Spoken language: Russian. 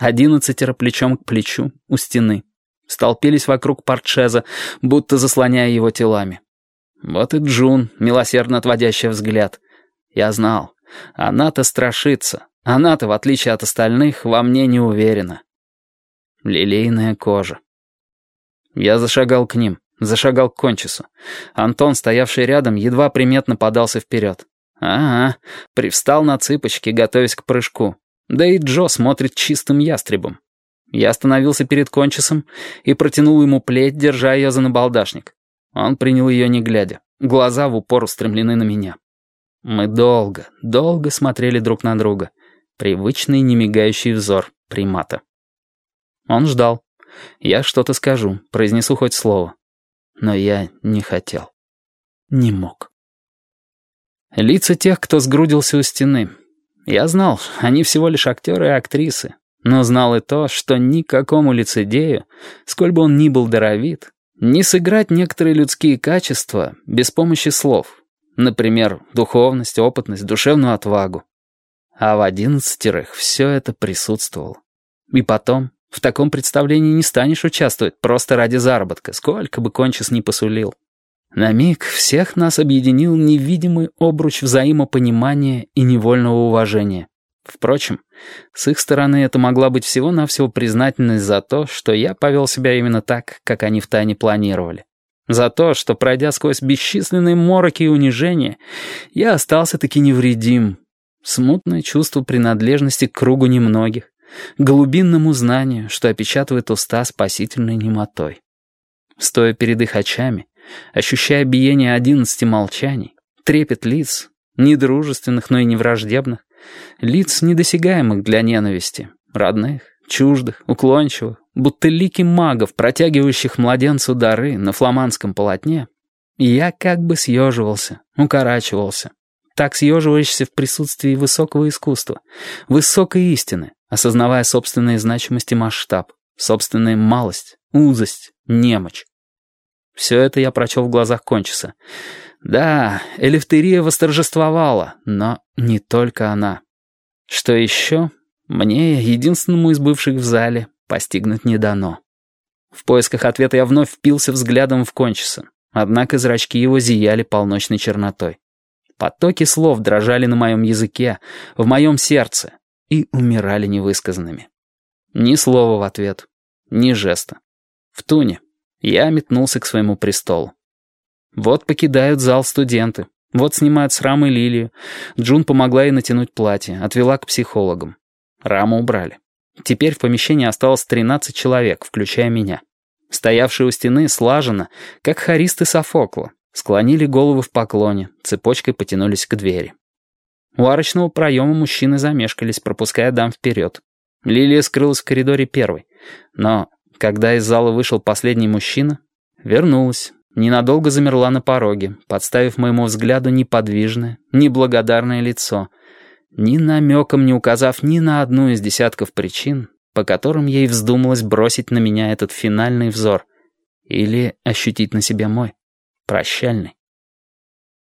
Одиннадцатеро плечом к плечу у стены. Столпились вокруг портшеза, будто заслоняя его телами. Вот и Джун, милосердно отводящая взгляд. Я знал, она-то страшится. Она-то, в отличие от остальных, во мне не уверена. Лилейная кожа. Я зашагал к ним, зашагал к кончису. Антон, стоявший рядом, едва приметно подался вперед. Ага, привстал на цыпочки, готовясь к прыжку. Да и Джо смотрит чистым ястребом. Я остановился перед кончисом и протянул ему плеть, держа ее за набалдашник. Он принял ее не глядя. Глаза в упор устремлены на меня. Мы долго, долго смотрели друг на друга. Привычный немигающий взор примата. Он ждал. Я что-то скажу, произнесу хоть слово. Но я не хотел. Не мог. Лица тех, кто сгрудился у стены, я знал, они всего лишь актеры и актрисы, но знал и то, что никакому лицедею, сколь бы он ни был даровит, не сыграть некоторые людские качества без помощи слов. Например, духовность, опытность, душевную отвагу. А в одиннадцатерых все это присутствовало. И потом, в таком представлении не станешь участвовать просто ради заработка, сколько бы кончис ни посулил. На миг всех нас объединил невидимый обруч взаимопонимания и невольного уважения. Впрочем, с их стороны это могла быть всего-навсего признательность за то, что я повел себя именно так, как они втайне планировали. За то, что, пройдя сквозь бесчисленные мороки и унижения, я остался таки невредим. Смутное чувство принадлежности к кругу немногих, глубинному знанию, что опечатывает уста спасительной немотой. Стоя перед их очами, ощущая биение одиннадцати молчаний, трепет лиц, недружественных, но и не враждебных, лиц, недосягаемых для ненависти, родных, чуждых, уклончивых, будто лики магов, протягивающих младенцу дары на фламандском полотне, я как бы съеживался, укорачивался. Так съеживаешься в присутствии высокого искусства, высокой истины, осознавая собственные значимости масштаб, собственную малость, узость, немочь. Все это я прочел в глазах Кончиса. Да, Элефтерия восторжествовала, но не только она. Что еще, мне, единственному из бывших в зале, постигнуть не дано. В поисках ответа я вновь впился взглядом в Кончиса, однако зрачки его зияли полночной чернотой. Потоки слов дрожали на моем языке, в моем сердце, и умирали невысказанными. Ни слова в ответ, ни жеста. В туне. Я метнулся к своему престолу. Вот покидают зал студенты. Вот снимают с рамы лилию. Джун помогла ей натянуть платье, отвела к психологам. Раму убрали. Теперь в помещении осталось 13 человек, включая меня. Стоявшие у стены слаженно, как хористы Софокла, склонили головы в поклоне, цепочкой потянулись к двери. У арочного проема мужчины замешкались, пропуская дам вперед. Лилия скрылась в коридоре первой, но когда из зала вышел последний мужчина, вернулась, ненадолго замерла на пороге, подставив моему взгляду неподвижное, неблагодарное лицо, ни намеком не указав ни на одну из десятков причин, по которым ей вздумалось бросить на меня этот финальный взор или ощутить на себе мой, прощальный.